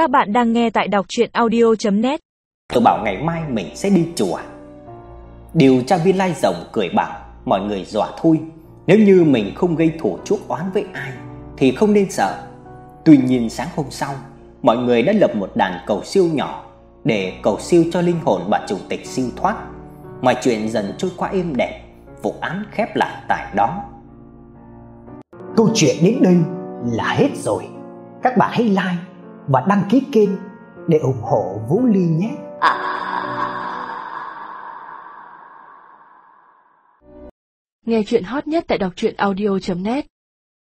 Các bạn đang nghe tại đọc chuyện audio.net Tôi bảo ngày mai mình sẽ đi chùa. Điều tra viên Lai Rồng cười bảo Mọi người dọa thôi. Nếu như mình không gây thủ chuốc oán với ai Thì không nên sợ. Tuy nhiên sáng hôm sau Mọi người đã lập một đàn cầu siêu nhỏ Để cầu siêu cho linh hồn bà chủ tịch siêu thoát. Mọi chuyện dần trôi qua êm đẹp Vụ án khép lại tại đó. Câu chuyện đến đây là hết rồi. Các bạn hãy like và đăng ký kênh để ủng hộ Vũ Ly nhé. Nghe chuyện hot nhất tại đọc truyện audio.net